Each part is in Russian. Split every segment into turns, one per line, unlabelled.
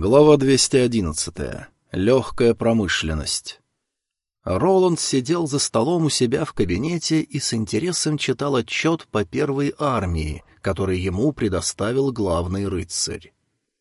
Глава 211. Легкая промышленность. Роланд сидел за столом у себя в кабинете и с интересом читал отчет по первой армии, который ему предоставил главный рыцарь.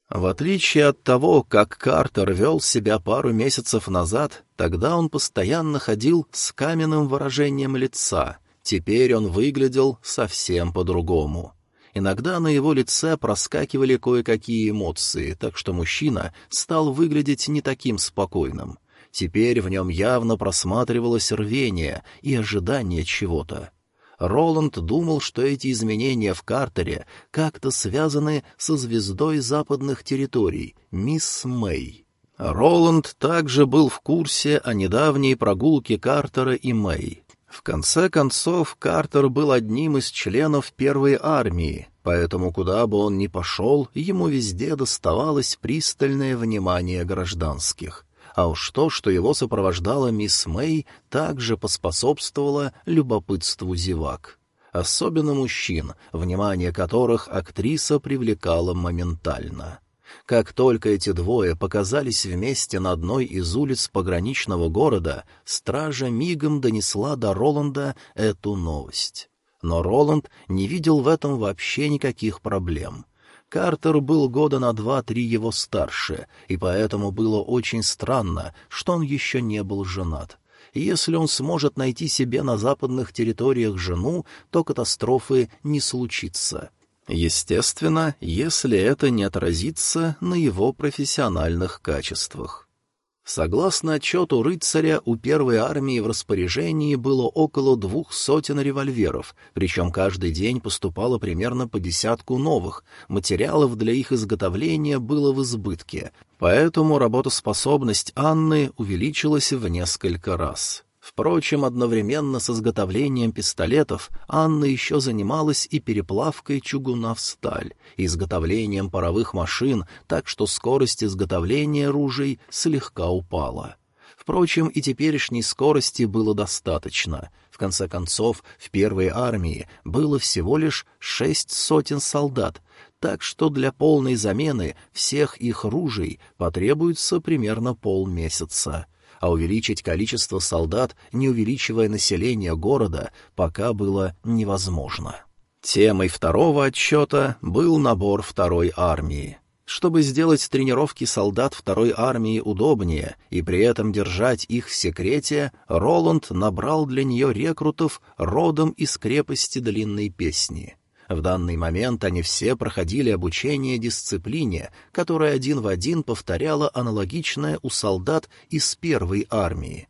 В отличие от того, как Картер вел себя пару месяцев назад, тогда он постоянно ходил с каменным выражением лица, теперь он выглядел совсем по-другому — Иногда на его лице проскакивали кое-какие эмоции, так что мужчина стал выглядеть не таким спокойным. Теперь в нем явно просматривалось рвение и ожидание чего-то. Роланд думал, что эти изменения в Картере как-то связаны со звездой западных территорий, мисс Мэй. Роланд также был в курсе о недавней прогулке Картера и Мэй. В конце концов, Картер был одним из членов первой армии, поэтому куда бы он ни пошел, ему везде доставалось пристальное внимание гражданских. А уж то, что его сопровождала мисс Мэй, также поспособствовало любопытству зевак. Особенно мужчин, внимание которых актриса привлекала моментально. Как только эти двое показались вместе на одной из улиц пограничного города, стража мигом донесла до Роланда эту новость. Но Роланд не видел в этом вообще никаких проблем. Картер был года на два-три его старше, и поэтому было очень странно, что он еще не был женат. Если он сможет найти себе на западных территориях жену, то катастрофы не случится. Естественно, если это не отразится на его профессиональных качествах. Согласно отчету рыцаря, у первой армии в распоряжении было около двух сотен револьверов, причем каждый день поступало примерно по десятку новых, материалов для их изготовления было в избытке, поэтому работоспособность Анны увеличилась в несколько раз. Впрочем, одновременно с изготовлением пистолетов Анна еще занималась и переплавкой чугуна в сталь, и изготовлением паровых машин, так что скорость изготовления ружей слегка упала. Впрочем, и теперешней скорости было достаточно. В конце концов, в первой армии было всего лишь шесть сотен солдат, так что для полной замены всех их ружей потребуется примерно полмесяца а увеличить количество солдат, не увеличивая население города, пока было невозможно. Темой второго отчета был набор второй армии. Чтобы сделать тренировки солдат второй армии удобнее и при этом держать их в секрете, Роланд набрал для нее рекрутов родом из крепости Длинной Песни. В данный момент они все проходили обучение дисциплине, которая один в один повторяла аналогичное у солдат из первой армии.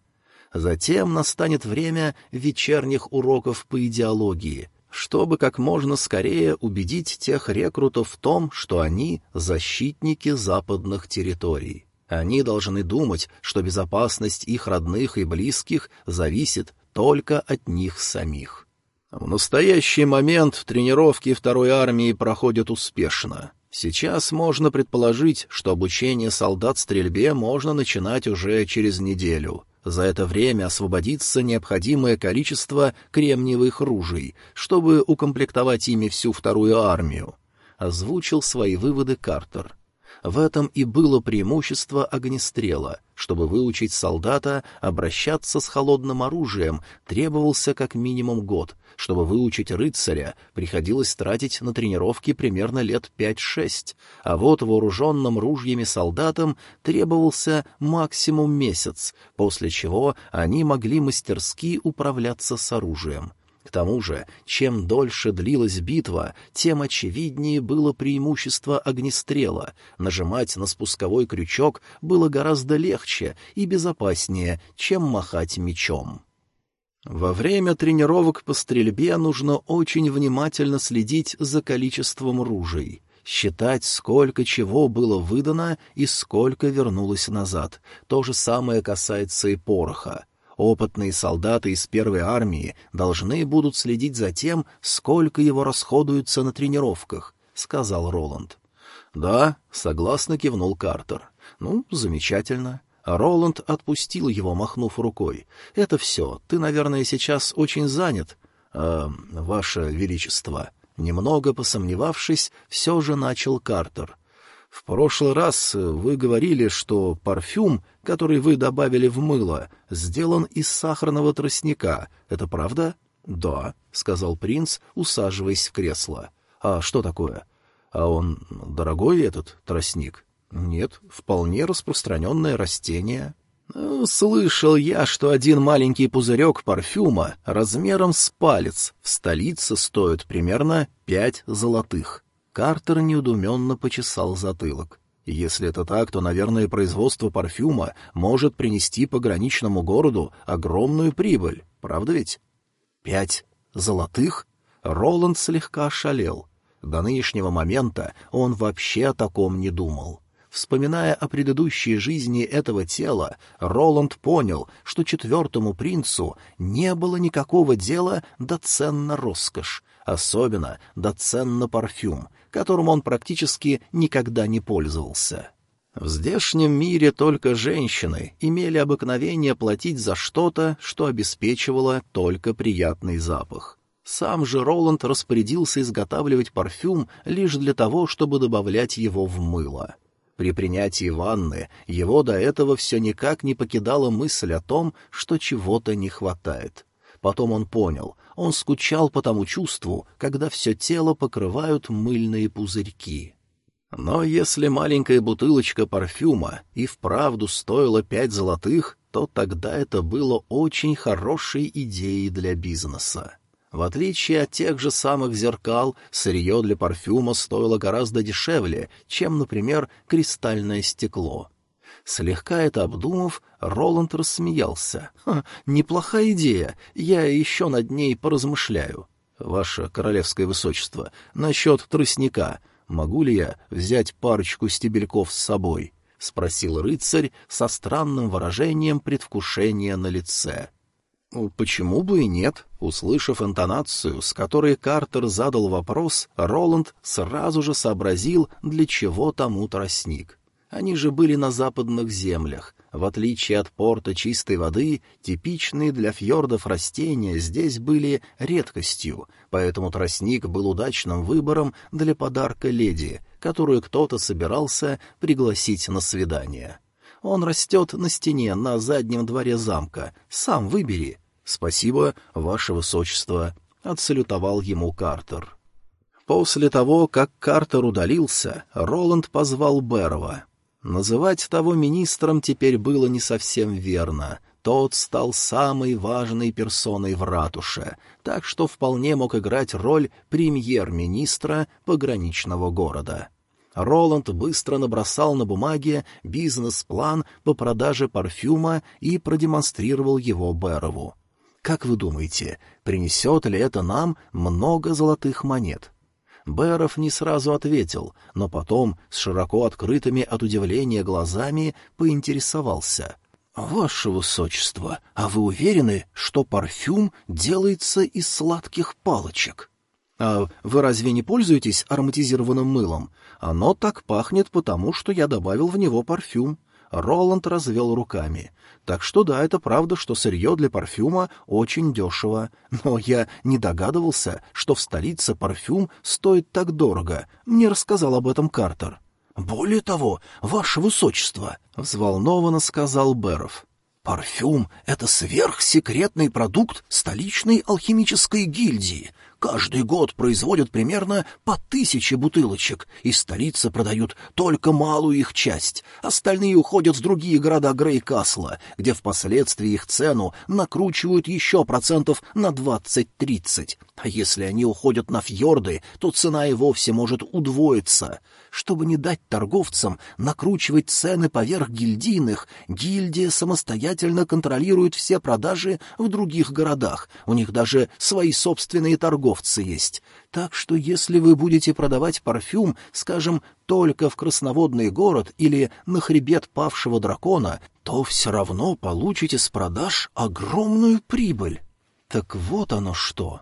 Затем настанет время вечерних уроков по идеологии, чтобы как можно скорее убедить тех рекрутов в том, что они — защитники западных территорий. Они должны думать, что безопасность их родных и близких зависит только от них самих. В настоящий момент тренировки второй армии проходят успешно. Сейчас можно предположить, что обучение солдат стрельбе можно начинать уже через неделю. За это время освободится необходимое количество кремниевых ружей, чтобы укомплектовать ими всю вторую армию. Озвучил свои выводы Картер. В этом и было преимущество огнестрела. Чтобы выучить солдата обращаться с холодным оружием, требовался как минимум год — чтобы выучить рыцаря, приходилось тратить на тренировки примерно лет пять-шесть, а вот вооруженным ружьями солдатам требовался максимум месяц, после чего они могли мастерски управляться с оружием. К тому же, чем дольше длилась битва, тем очевиднее было преимущество огнестрела. Нажимать на спусковой крючок было гораздо легче и безопаснее, чем махать мечом. Во время тренировок по стрельбе нужно очень внимательно следить за количеством ружей, считать, сколько чего было выдано и сколько вернулось назад. То же самое касается и пороха. Опытные солдаты из первой армии должны будут следить за тем, сколько его расходуется на тренировках, — сказал Роланд. — Да, — согласно кивнул Картер. — Ну, замечательно. Роланд отпустил его, махнув рукой. «Это все. Ты, наверное, сейчас очень занят, э, Ваше Величество». Немного посомневавшись, все же начал Картер. В прошлый раз вы говорили, что парфюм, который вы добавили в мыло, сделан из сахарного тростника. Это правда? Да, сказал принц, усаживаясь в кресло. А что такое? А он дорогой этот тростник? Нет, вполне распространенное растение. Ну, слышал я, что один маленький пузырек парфюма размером с палец в столице стоит примерно пять золотых. Картер неудуменно почесал затылок. Если это так, то, наверное, производство парфюма может принести пограничному городу огромную прибыль, правда ведь? Пять золотых? Роланд слегка ошалел. До нынешнего момента он вообще о таком не думал. Вспоминая о предыдущей жизни этого тела, Роланд понял, что четвертому принцу не было никакого дела до цен на роскошь, особенно до цен на парфюм, которым он практически никогда не пользовался. В здешнем мире только женщины имели обыкновение платить за что-то, что обеспечивало только приятный запах. Сам же Роланд распорядился изготавливать парфюм лишь для того, чтобы добавлять его в мыло. При принятии ванны его до этого все никак не покидала мысль о том, что чего-то не хватает. Потом он понял, он скучал по тому чувству, когда все тело покрывают мыльные пузырьки. Но если маленькая бутылочка парфюма и вправду стоила пять золотых, то тогда это было очень хорошей идеей для бизнеса. В отличие от тех же самых зеркал, сырье для парфюма стоило гораздо дешевле, чем, например, кристальное стекло. Слегка это обдумав, Роланд рассмеялся. «Ха, неплохая идея, я еще над ней поразмышляю. Ваше королевское высочество, насчет тростника, могу ли я взять парочку стебельков с собой?» — спросил рыцарь со странным выражением предвкушения на лице. «Почему бы и нет?» Услышав интонацию, с которой Картер задал вопрос, Роланд сразу же сообразил, для чего тому тростник. Они же были на западных землях. В отличие от порта чистой воды, типичные для фьордов растения здесь были редкостью, поэтому тростник был удачным выбором для подарка леди, которую кто-то собирался пригласить на свидание. Он растет на стене на заднем дворе замка. Сам выбери. Спасибо, ваше высочество, — отсалютовал ему Картер. После того, как Картер удалился, Роланд позвал Берова. Называть того министром теперь было не совсем верно. Тот стал самой важной персоной в ратуше, так что вполне мог играть роль премьер-министра пограничного города. Роланд быстро набросал на бумаге бизнес-план по продаже парфюма и продемонстрировал его Берову. «Как вы думаете, принесет ли это нам много золотых монет?» Бэров не сразу ответил, но потом, с широко открытыми от удивления глазами, поинтересовался. «Ваше высочество, а вы уверены, что парфюм делается из сладких палочек?» «А вы разве не пользуетесь ароматизированным мылом? Оно так пахнет, потому что я добавил в него парфюм». Роланд развел руками. Так что да, это правда, что сырье для парфюма очень дешево. Но я не догадывался, что в столице парфюм стоит так дорого. Мне рассказал об этом Картер. «Более того, ваше высочество», — взволнованно сказал Беров. «Парфюм — это сверхсекретный продукт столичной алхимической гильдии. Каждый год производят примерно по тысяче бутылочек, и столицы продают только малую их часть. Остальные уходят в другие города Грейкасла, где впоследствии их цену накручивают еще процентов на 20-30. А если они уходят на фьорды, то цена и вовсе может удвоиться. Чтобы не дать торговцам накручивать цены поверх гильдийных, гильдия самостоятельно контролирует все продажи в других городах. У них даже свои собственные торговцы есть. Так что если вы будете продавать парфюм, скажем, только в красноводный город или на хребет павшего дракона, то все равно получите с продаж огромную прибыль. Так вот оно что.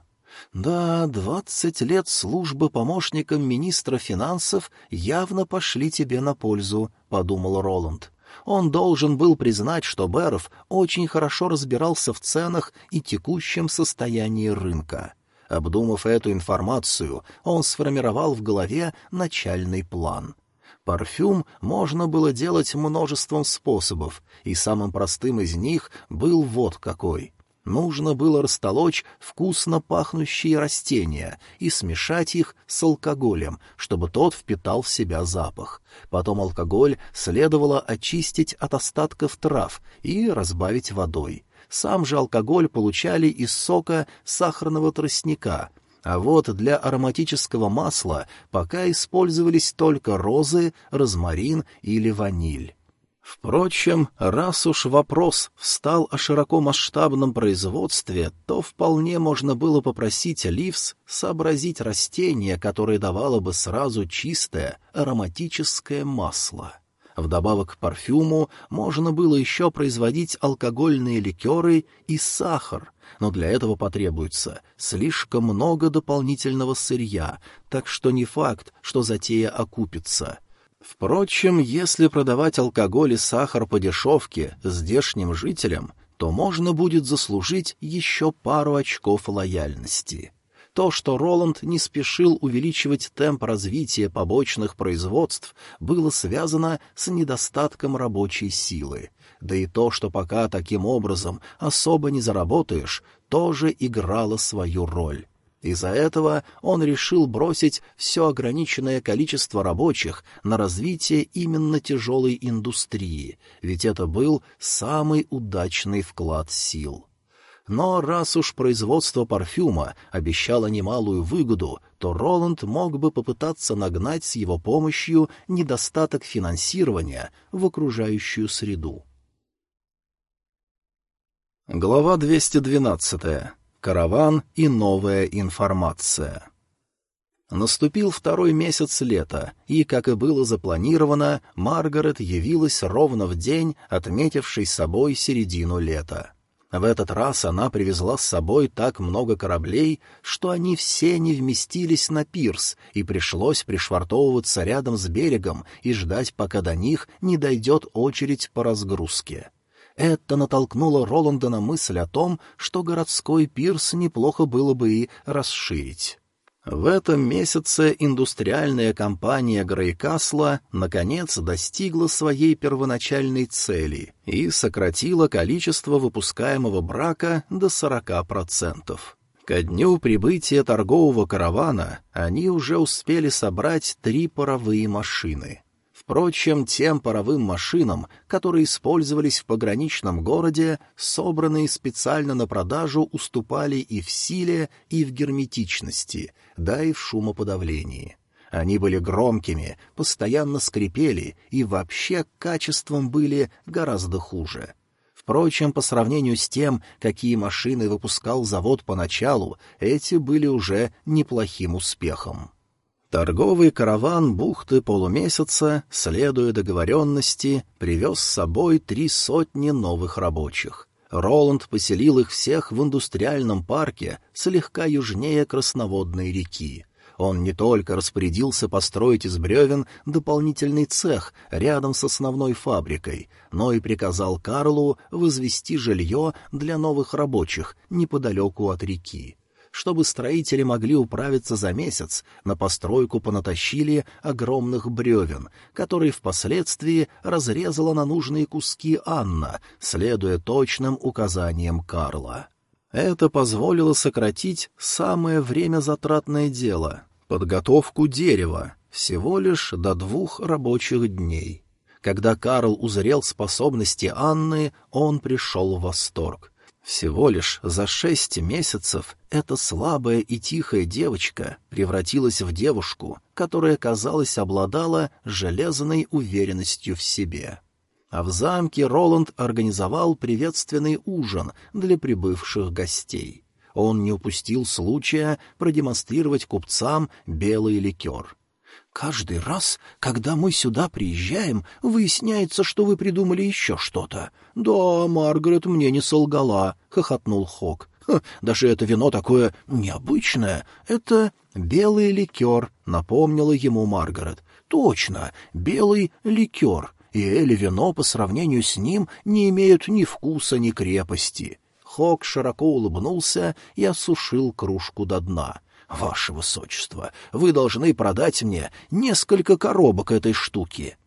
Да, двадцать лет службы помощником министра финансов явно пошли тебе на пользу, — подумал Роланд. Он должен был признать, что Беров очень хорошо разбирался в ценах и текущем состоянии рынка. Обдумав эту информацию, он сформировал в голове начальный план. Парфюм можно было делать множеством способов, и самым простым из них был вот какой. Нужно было растолочь вкусно пахнущие растения и смешать их с алкоголем, чтобы тот впитал в себя запах. Потом алкоголь следовало очистить от остатков трав и разбавить водой. Сам же алкоголь получали из сока сахарного тростника — а вот для ароматического масла пока использовались только розы, розмарин или ваниль. Впрочем, раз уж вопрос встал о широкомасштабном производстве, то вполне можно было попросить Ливс сообразить растение, которое давало бы сразу чистое ароматическое масло. Вдобавок к парфюму можно было еще производить алкогольные ликеры и сахар, но для этого потребуется слишком много дополнительного сырья, так что не факт, что затея окупится. Впрочем, если продавать алкоголь и сахар по дешевке здешним жителям, то можно будет заслужить еще пару очков лояльности. То, что Роланд не спешил увеличивать темп развития побочных производств, было связано с недостатком рабочей силы. Да и то, что пока таким образом особо не заработаешь, тоже играло свою роль. Из-за этого он решил бросить все ограниченное количество рабочих на развитие именно тяжелой индустрии, ведь это был самый удачный вклад сил. Но раз уж производство парфюма обещало немалую выгоду, то Роланд мог бы попытаться нагнать с его помощью недостаток финансирования в окружающую среду. Глава 212. Караван и новая информация. Наступил второй месяц лета, и, как и было запланировано, Маргарет явилась ровно в день, отметивший собой середину лета. В этот раз она привезла с собой так много кораблей, что они все не вместились на пирс, и пришлось пришвартовываться рядом с берегом и ждать, пока до них не дойдет очередь по разгрузке. Это натолкнуло Роланда на мысль о том, что городской пирс неплохо было бы и расширить. В этом месяце индустриальная компания Грейкасла наконец достигла своей первоначальной цели и сократила количество выпускаемого брака до 40%. Ко дню прибытия торгового каравана они уже успели собрать три паровые машины. Впрочем, тем паровым машинам, которые использовались в пограничном городе, собранные специально на продажу, уступали и в силе, и в герметичности, да и в шумоподавлении. Они были громкими, постоянно скрипели и вообще качеством были гораздо хуже. Впрочем, по сравнению с тем, какие машины выпускал завод поначалу, эти были уже неплохим успехом. Торговый караван бухты полумесяца, следуя договоренности, привез с собой три сотни новых рабочих. Роланд поселил их всех в индустриальном парке слегка южнее Красноводной реки. Он не только распорядился построить из бревен дополнительный цех рядом с основной фабрикой, но и приказал Карлу возвести жилье для новых рабочих неподалеку от реки. Чтобы строители могли управиться за месяц, на постройку понатащили огромных бревен, которые впоследствии разрезала на нужные куски Анна, следуя точным указаниям Карла. Это позволило сократить самое время затратное дело — подготовку дерева, всего лишь до двух рабочих дней. Когда Карл узрел способности Анны, он пришел в восторг. Всего лишь за шесть месяцев эта слабая и тихая девочка превратилась в девушку, которая, казалось, обладала железной уверенностью в себе. А в замке Роланд организовал приветственный ужин для прибывших гостей. Он не упустил случая продемонстрировать купцам белый ликер — Каждый раз, когда мы сюда приезжаем, выясняется, что вы придумали еще что-то. Да, Маргарет мне не солгала, — хохотнул Хок. даже это вино такое необычное. Это белый ликер, — напомнила ему Маргарет. Точно, белый ликер. И Эли вино по сравнению с ним не имеют ни вкуса, ни крепости. Хок широко улыбнулся и осушил кружку до дна. «Ваше высочество, вы должны продать мне несколько коробок этой штуки».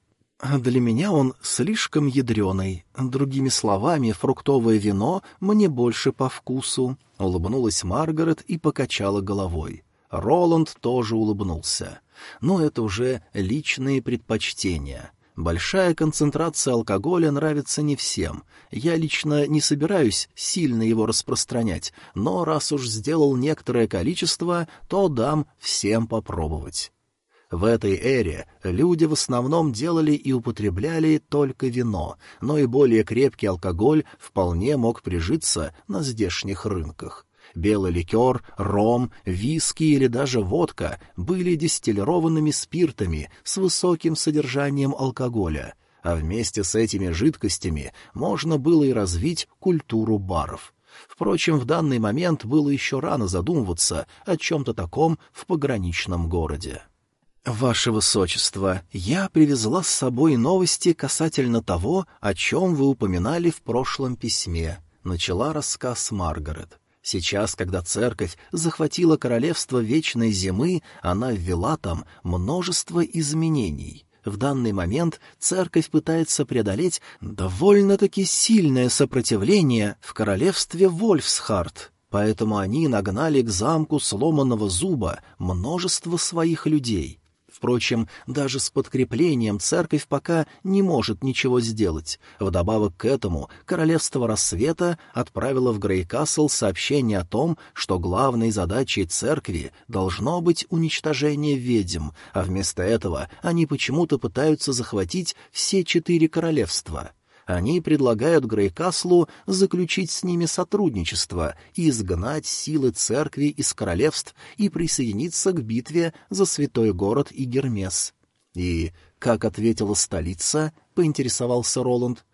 «Для меня он слишком ядреный. Другими словами, фруктовое вино мне больше по вкусу», — улыбнулась Маргарет и покачала головой. Роланд тоже улыбнулся. «Но это уже личные предпочтения». Большая концентрация алкоголя нравится не всем. Я лично не собираюсь сильно его распространять, но раз уж сделал некоторое количество, то дам всем попробовать. В этой эре люди в основном делали и употребляли только вино, но и более крепкий алкоголь вполне мог прижиться на здешних рынках. Белый ликер, ром, виски или даже водка были дистиллированными спиртами с высоким содержанием алкоголя, а вместе с этими жидкостями можно было и развить культуру баров. Впрочем, в данный момент было еще рано задумываться о чем-то таком в пограничном городе. «Ваше Высочество, я привезла с собой новости касательно того, о чем вы упоминали в прошлом письме», — начала рассказ Маргарет. Сейчас, когда церковь захватила королевство вечной зимы, она ввела там множество изменений. В данный момент церковь пытается преодолеть довольно-таки сильное сопротивление в королевстве Вольфсхарт, поэтому они нагнали к замку сломанного зуба множество своих людей. Впрочем, даже с подкреплением церковь пока не может ничего сделать. Вдобавок к этому Королевство Рассвета отправило в Грейкасл сообщение о том, что главной задачей церкви должно быть уничтожение ведьм, а вместо этого они почему-то пытаются захватить все четыре королевства — они предлагают Грейкаслу заключить с ними сотрудничество и изгнать силы церкви из королевств и присоединиться к битве за святой город и Гермес. И, как ответила столица, поинтересовался Роланд,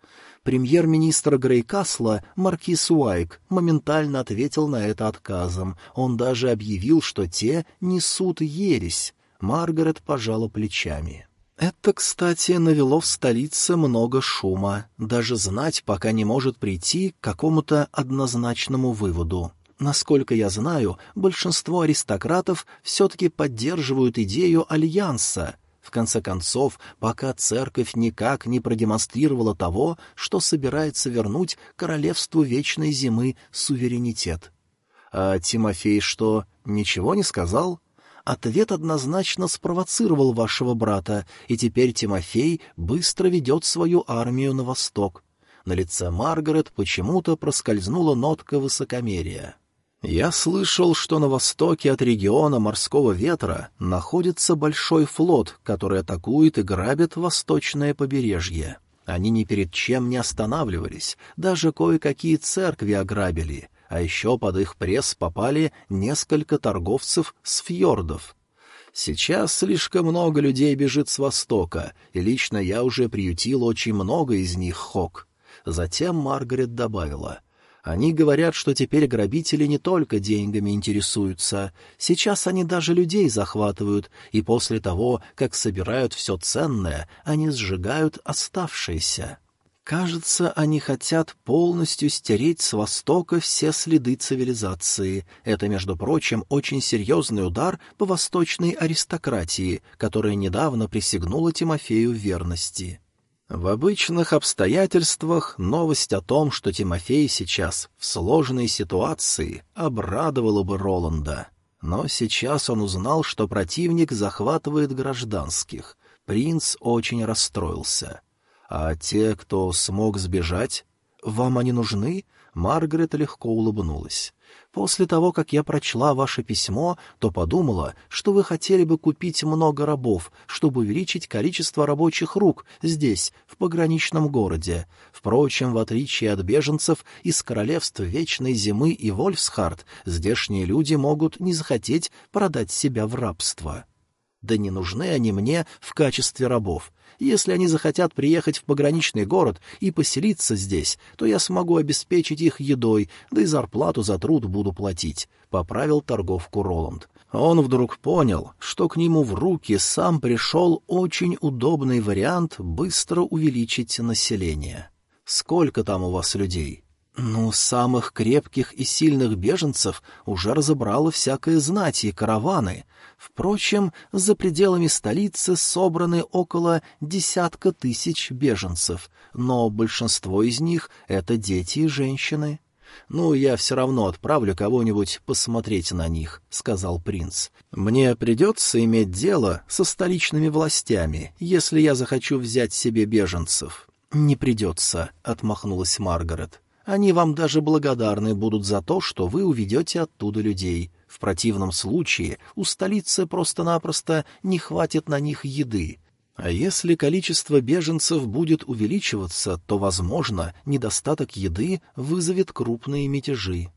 Премьер-министр Грейкасла, маркиз Уайк, моментально ответил на это отказом. Он даже объявил, что те несут ересь. Маргарет пожала плечами. Это, кстати, навело в столице много шума. Даже знать пока не может прийти к какому-то однозначному выводу. Насколько я знаю, большинство аристократов все-таки поддерживают идею альянса. В конце концов, пока церковь никак не продемонстрировала того, что собирается вернуть королевству вечной зимы суверенитет. А Тимофей что, ничего не сказал? Ответ однозначно спровоцировал вашего брата, и теперь Тимофей быстро ведет свою армию на восток. На лице Маргарет почему-то проскользнула нотка высокомерия. «Я слышал, что на востоке от региона морского ветра находится большой флот, который атакует и грабит восточное побережье. Они ни перед чем не останавливались, даже кое-какие церкви ограбили, а еще под их пресс попали несколько торговцев с фьордов. Сейчас слишком много людей бежит с востока, и лично я уже приютил очень много из них, Хок. Затем Маргарет добавила. Они говорят, что теперь грабители не только деньгами интересуются. Сейчас они даже людей захватывают, и после того, как собирают все ценное, они сжигают оставшееся. Кажется, они хотят полностью стереть с Востока все следы цивилизации. Это, между прочим, очень серьезный удар по восточной аристократии, которая недавно присягнула Тимофею верности. В обычных обстоятельствах новость о том, что Тимофей сейчас в сложной ситуации, обрадовала бы Роланда. Но сейчас он узнал, что противник захватывает гражданских. Принц очень расстроился. А те, кто смог сбежать, вам они нужны? Маргарет легко улыбнулась. После того, как я прочла ваше письмо, то подумала, что вы хотели бы купить много рабов, чтобы увеличить количество рабочих рук здесь, в пограничном городе. Впрочем, в отличие от беженцев из королевств Вечной Зимы и Вольфсхард, здешние люди могут не захотеть продать себя в рабство. Да не нужны они мне в качестве рабов. Если они захотят приехать в пограничный город и поселиться здесь, то я смогу обеспечить их едой, да и зарплату за труд буду платить», — поправил торговку Роланд. Он вдруг понял, что к нему в руки сам пришел очень удобный вариант быстро увеличить население. «Сколько там у вас людей?» Ну, самых крепких и сильных беженцев уже разобрало всякое знать и караваны. Впрочем, за пределами столицы собраны около десятка тысяч беженцев, но большинство из них — это дети и женщины. «Ну, я все равно отправлю кого-нибудь посмотреть на них», — сказал принц. «Мне придется иметь дело со столичными властями, если я захочу взять себе беженцев». «Не придется», — отмахнулась Маргарет. «Они вам даже благодарны будут за то, что вы уведете оттуда людей. В противном случае у столицы просто-напросто не хватит на них еды. А если количество беженцев будет увеличиваться, то, возможно, недостаток еды вызовет крупные мятежи.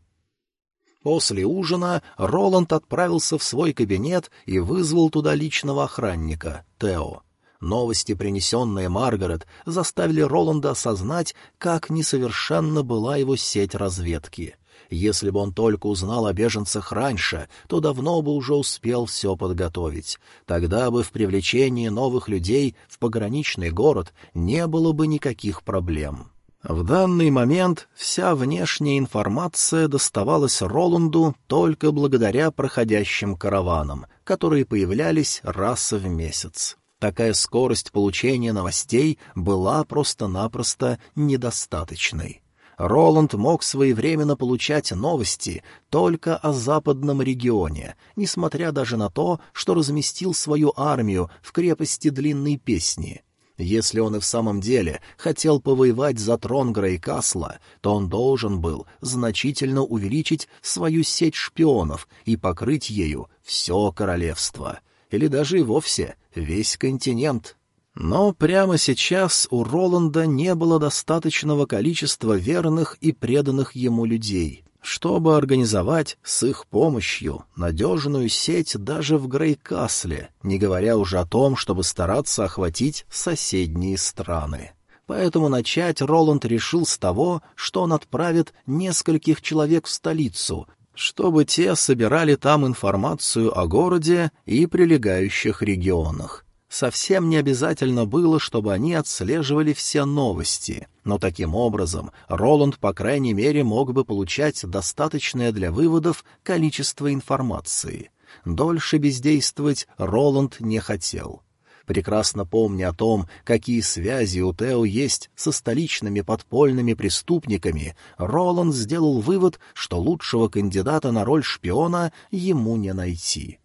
После ужина Роланд отправился в свой кабинет и вызвал туда личного охранника, Тео. Новости, принесенные Маргарет, заставили Роланда осознать, как несовершенна была его сеть разведки. Если бы он только узнал о беженцах раньше, то давно бы уже успел все подготовить. Тогда бы в привлечении новых людей в пограничный город не было бы никаких проблем. В данный момент вся внешняя информация доставалась Роланду только благодаря проходящим караванам, которые появлялись раз в месяц. Такая скорость получения новостей была просто-напросто недостаточной. Роланд мог своевременно получать новости только о западном регионе, несмотря даже на то, что разместил свою армию в крепости Длинной Песни. Если он и в самом деле хотел повоевать за трон Грейкасла, то он должен был значительно увеличить свою сеть шпионов и покрыть ею все королевство, или даже и вовсе весь континент. Но прямо сейчас у Роланда не было достаточного количества верных и преданных ему людей, чтобы организовать с их помощью надежную сеть даже в Грейкасле, не говоря уже о том, чтобы стараться охватить соседние страны. Поэтому начать Роланд решил с того, что он отправит нескольких человек в столицу, чтобы те собирали там информацию о городе и прилегающих регионах. Совсем не обязательно было, чтобы они отслеживали все новости, но таким образом Роланд, по крайней мере, мог бы получать достаточное для выводов количество информации. Дольше бездействовать Роланд не хотел. Прекрасно помня о том, какие связи у Тео есть со столичными подпольными преступниками, Роланд сделал вывод, что лучшего кандидата на роль шпиона ему не найти.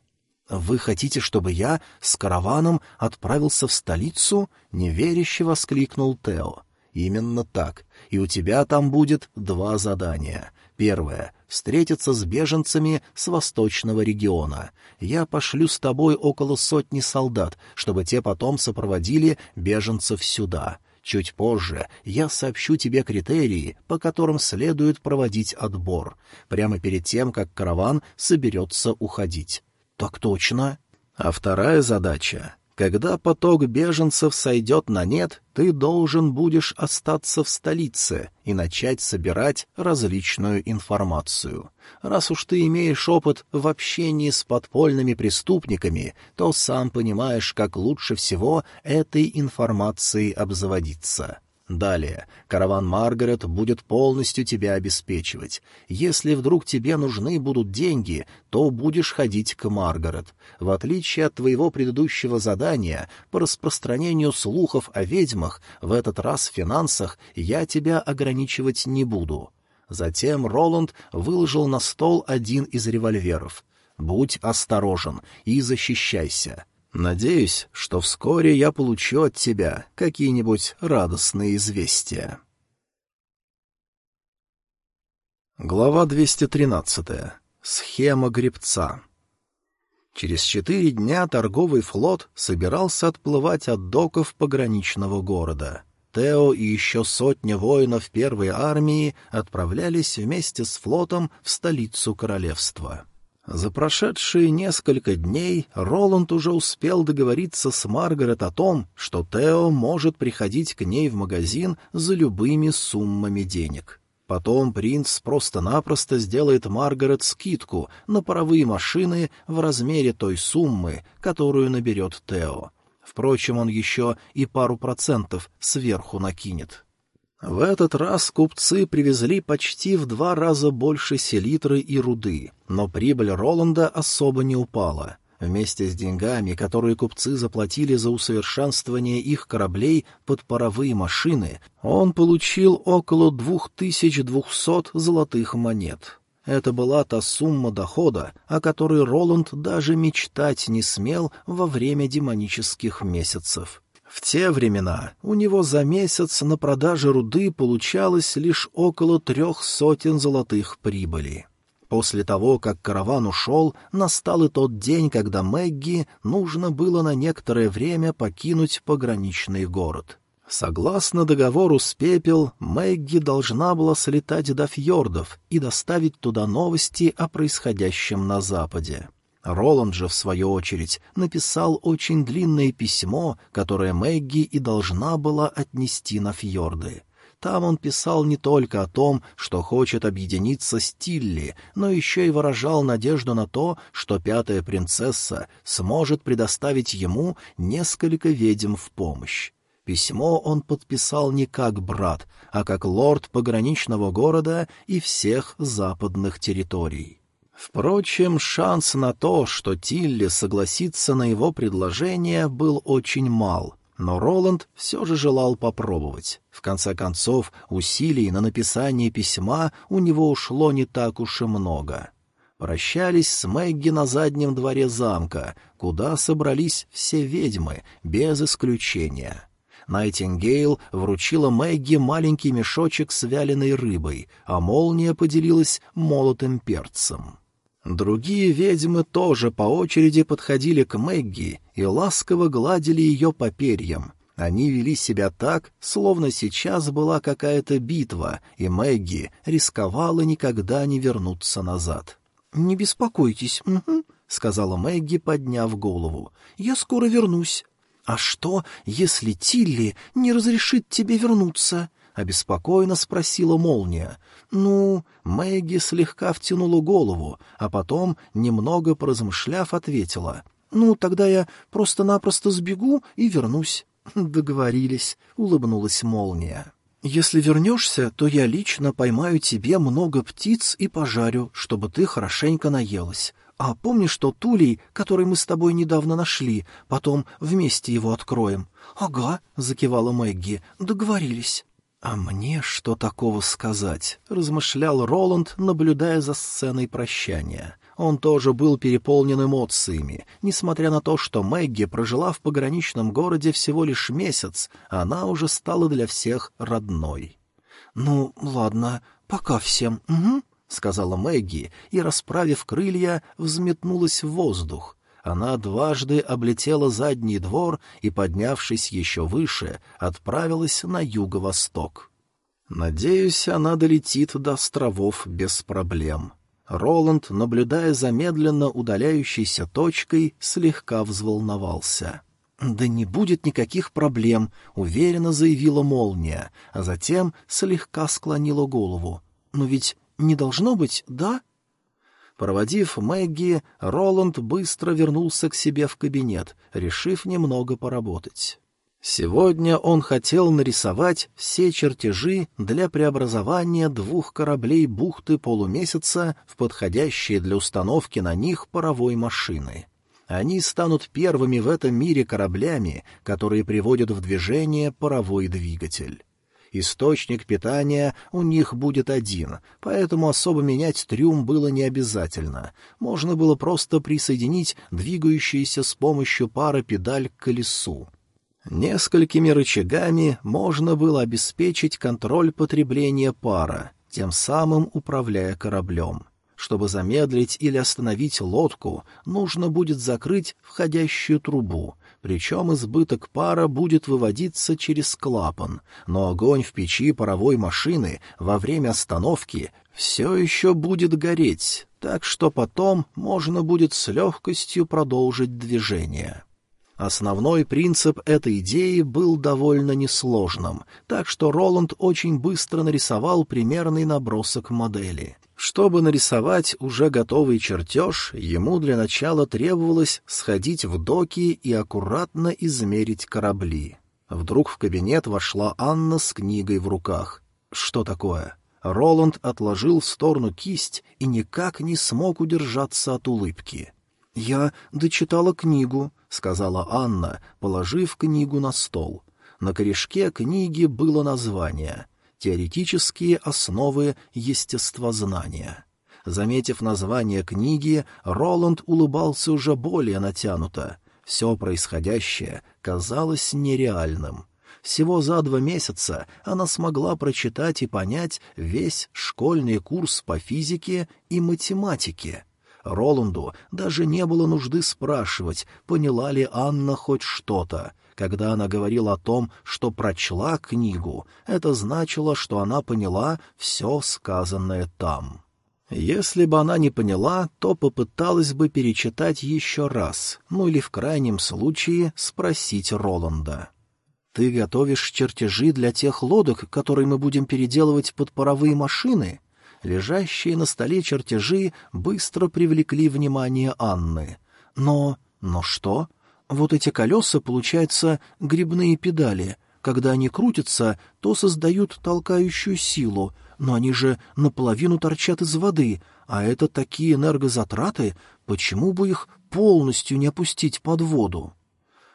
«Вы хотите, чтобы я с караваном отправился в столицу?» — неверяще воскликнул Тео. «Именно так. И у тебя там будет два задания. Первое — встретиться с беженцами с восточного региона. Я пошлю с тобой около сотни солдат, чтобы те потом сопроводили беженцев сюда». Чуть позже я сообщу тебе критерии, по которым следует проводить отбор, прямо перед тем, как караван соберется уходить. «Так точно». А вторая задача когда поток беженцев сойдет на нет, ты должен будешь остаться в столице и начать собирать различную информацию. Раз уж ты имеешь опыт в общении с подпольными преступниками, то сам понимаешь, как лучше всего этой информацией обзаводиться. Далее, караван Маргарет будет полностью тебя обеспечивать. Если вдруг тебе нужны будут деньги, то будешь ходить к Маргарет. В отличие от твоего предыдущего задания по распространению слухов о ведьмах, в этот раз в финансах я тебя ограничивать не буду. Затем Роланд выложил на стол один из револьверов. «Будь осторожен и защищайся». Надеюсь, что вскоре я получу от тебя какие-нибудь радостные известия. Глава 213. Схема гребца. Через четыре дня торговый флот собирался отплывать от доков пограничного города. Тео и еще сотня воинов первой армии отправлялись вместе с флотом в столицу королевства. За прошедшие несколько дней Роланд уже успел договориться с Маргарет о том, что Тео может приходить к ней в магазин за любыми суммами денег. Потом принц просто-напросто сделает Маргарет скидку на паровые машины в размере той суммы, которую наберет Тео. Впрочем, он еще и пару процентов сверху накинет. В этот раз купцы привезли почти в два раза больше селитры и руды, но прибыль Роланда особо не упала. Вместе с деньгами, которые купцы заплатили за усовершенствование их кораблей под паровые машины, он получил около 2200 золотых монет. Это была та сумма дохода, о которой Роланд даже мечтать не смел во время демонических месяцев. В те времена у него за месяц на продаже руды получалось лишь около трех сотен золотых прибыли. После того, как караван ушел, настал и тот день, когда Мэгги нужно было на некоторое время покинуть пограничный город. Согласно договору с Пепел, Мэгги должна была слетать до фьордов и доставить туда новости о происходящем на Западе. Роланд же, в свою очередь, написал очень длинное письмо, которое Мэгги и должна была отнести на фьорды. Там он писал не только о том, что хочет объединиться с Тилли, но еще и выражал надежду на то, что пятая принцесса сможет предоставить ему несколько ведьм в помощь. Письмо он подписал не как брат, а как лорд пограничного города и всех западных территорий. Впрочем, шанс на то, что Тилли согласится на его предложение, был очень мал, но Роланд все же желал попробовать. В конце концов, усилий на написание письма у него ушло не так уж и много. Прощались с Мэгги на заднем дворе замка, куда собрались все ведьмы, без исключения. Найтингейл вручила Мэгги маленький мешочек с вяленой рыбой, а молния поделилась молотым перцем. Другие ведьмы тоже по очереди подходили к Мэгги и ласково гладили ее по перьям. Они вели себя так, словно сейчас была какая-то битва, и Мэгги рисковала никогда не вернуться назад. «Не беспокойтесь, угу», — сказала Мэгги, подняв голову. «Я скоро вернусь». «А что, если Тилли не разрешит тебе вернуться?» — обеспокоенно спросила молния. «Ну...» — Мэгги слегка втянула голову, а потом, немного поразмышляв, ответила. «Ну, тогда я просто-напросто сбегу и вернусь». «Договорились», — улыбнулась молния. «Если вернешься, то я лично поймаю тебе много птиц и пожарю, чтобы ты хорошенько наелась. А помнишь тот улей, который мы с тобой недавно нашли? Потом вместе его откроем». «Ага», — закивала Мэгги, — «договорились». «А мне что такого сказать?» — размышлял Роланд, наблюдая за сценой прощания. Он тоже был переполнен эмоциями. Несмотря на то, что Мэгги прожила в пограничном городе всего лишь месяц, она уже стала для всех родной. «Ну, ладно, пока всем, угу», — сказала Мэгги и, расправив крылья, взметнулась в воздух. Она дважды облетела задний двор и, поднявшись еще выше, отправилась на юго-восток. Надеюсь, она долетит до островов без проблем. Роланд, наблюдая за медленно удаляющейся точкой, слегка взволновался. «Да не будет никаких проблем», — уверенно заявила молния, а затем слегка склонила голову. «Но ведь не должно быть, да?» Проводив Мэгги, Роланд быстро вернулся к себе в кабинет, решив немного поработать. Сегодня он хотел нарисовать все чертежи для преобразования двух кораблей бухты полумесяца в подходящие для установки на них паровой машины. Они станут первыми в этом мире кораблями, которые приводят в движение паровой двигатель. Источник питания у них будет один, поэтому особо менять трюм было не обязательно. Можно было просто присоединить двигающуюся с помощью пара педаль к колесу. Несколькими рычагами можно было обеспечить контроль потребления пара, тем самым управляя кораблем. Чтобы замедлить или остановить лодку, нужно будет закрыть входящую трубу, причем избыток пара будет выводиться через клапан, но огонь в печи паровой машины во время остановки все еще будет гореть, так что потом можно будет с легкостью продолжить движение. Основной принцип этой идеи был довольно несложным, так что Роланд очень быстро нарисовал примерный набросок модели. Чтобы нарисовать уже готовый чертеж, ему для начала требовалось сходить в доки и аккуратно измерить корабли. Вдруг в кабинет вошла Анна с книгой в руках. Что такое? Роланд отложил в сторону кисть и никак не смог удержаться от улыбки. «Я дочитала книгу», — сказала Анна, положив книгу на стол. На корешке книги было название «Теоретические основы естествознания». Заметив название книги, Роланд улыбался уже более натянуто. Все происходящее казалось нереальным. Всего за два месяца она смогла прочитать и понять весь школьный курс по физике и математике. Роланду даже не было нужды спрашивать, поняла ли Анна хоть что-то. Когда она говорила о том, что прочла книгу, это значило, что она поняла все сказанное там. Если бы она не поняла, то попыталась бы перечитать еще раз, ну или в крайнем случае спросить Роланда. «Ты готовишь чертежи для тех лодок, которые мы будем переделывать под паровые машины?» Лежащие на столе чертежи быстро привлекли внимание Анны. «Но... но что? Вот эти колеса, получается, грибные педали. Когда они крутятся, то создают толкающую силу, но они же наполовину торчат из воды, а это такие энергозатраты, почему бы их полностью не опустить под воду?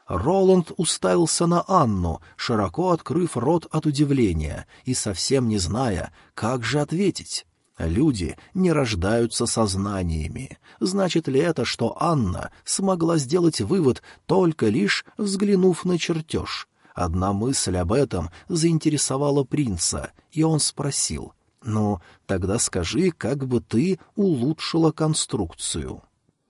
Роланд уставился на Анну, широко открыв рот от удивления и совсем не зная, как же ответить. Люди не рождаются сознаниями. Значит ли это, что Анна смогла сделать вывод, только лишь взглянув на чертеж? Одна мысль об этом заинтересовала принца, и он спросил, «Ну, тогда скажи, как бы ты улучшила конструкцию?»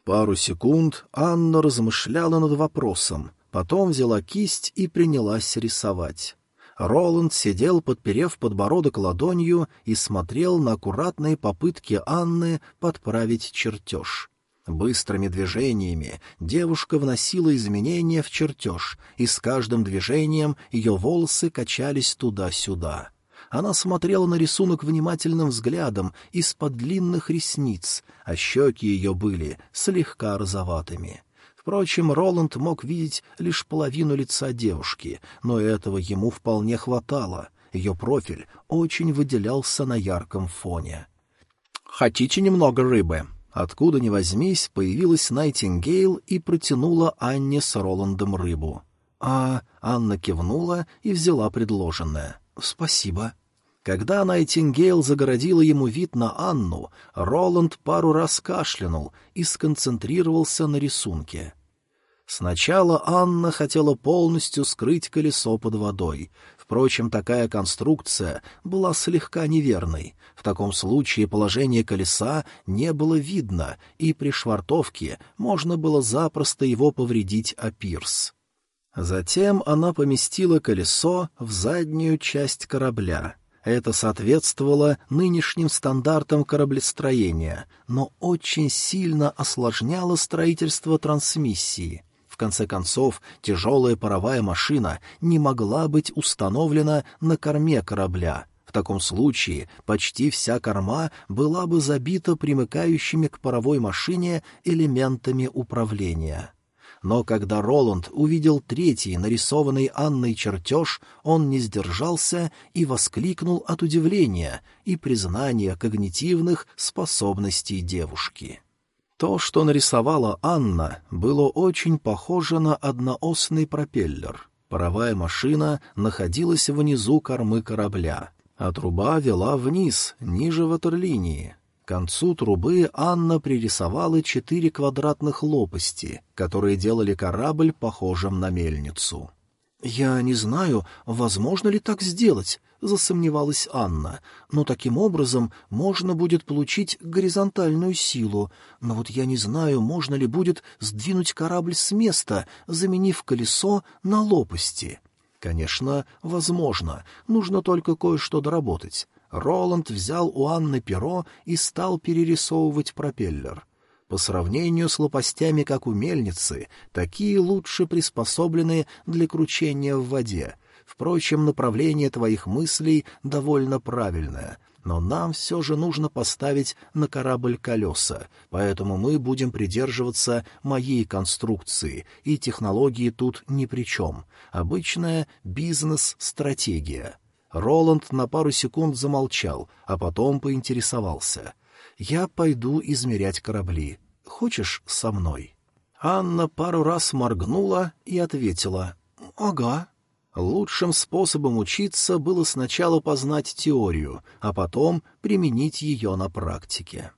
Пару секунд Анна размышляла над вопросом, потом взяла кисть и принялась рисовать. Роланд сидел, подперев подбородок ладонью, и смотрел на аккуратные попытки Анны подправить чертеж. Быстрыми движениями девушка вносила изменения в чертеж, и с каждым движением ее волосы качались туда-сюда. Она смотрела на рисунок внимательным взглядом из-под длинных ресниц, а щеки ее были слегка розоватыми. Впрочем, Роланд мог видеть лишь половину лица девушки, но этого ему вполне хватало. Ее профиль очень выделялся на ярком фоне. «Хотите немного рыбы?» Откуда ни возьмись, появилась Найтингейл и протянула Анне с Роландом рыбу. А Анна кивнула и взяла предложенное. «Спасибо». Когда Найтингейл загородила ему вид на Анну, Роланд пару раз кашлянул и сконцентрировался на рисунке. Сначала Анна хотела полностью скрыть колесо под водой. Впрочем, такая конструкция была слегка неверной. В таком случае положение колеса не было видно, и при швартовке можно было запросто его повредить о пирс. Затем она поместила колесо в заднюю часть корабля. Это соответствовало нынешним стандартам кораблестроения, но очень сильно осложняло строительство трансмиссии — конце концов, тяжелая паровая машина не могла быть установлена на корме корабля. В таком случае почти вся корма была бы забита примыкающими к паровой машине элементами управления. Но когда Роланд увидел третий нарисованный Анной чертеж, он не сдержался и воскликнул от удивления и признания когнитивных способностей девушки. То, что нарисовала Анна, было очень похоже на одноосный пропеллер. Паровая машина находилась внизу кормы корабля, а труба вела вниз, ниже ватерлинии. К концу трубы Анна пририсовала четыре квадратных лопасти, которые делали корабль похожим на мельницу. «Я не знаю, возможно ли так сделать», — засомневалась Анна. «Но таким образом можно будет получить горизонтальную силу. Но вот я не знаю, можно ли будет сдвинуть корабль с места, заменив колесо на лопасти». «Конечно, возможно. Нужно только кое-что доработать». Роланд взял у Анны перо и стал перерисовывать пропеллер. По сравнению с лопастями, как у мельницы, такие лучше приспособлены для кручения в воде. Впрочем, направление твоих мыслей довольно правильное. но нам все же нужно поставить на корабль колеса, поэтому мы будем придерживаться моей конструкции, и технологии тут ни при чем. Обычная бизнес-стратегия. Роланд на пару секунд замолчал, а потом поинтересовался. «Я пойду измерять корабли. Хочешь со мной?» Анна пару раз моргнула и ответила «Ага». Лучшим способом учиться было сначала познать теорию, а потом применить ее на практике.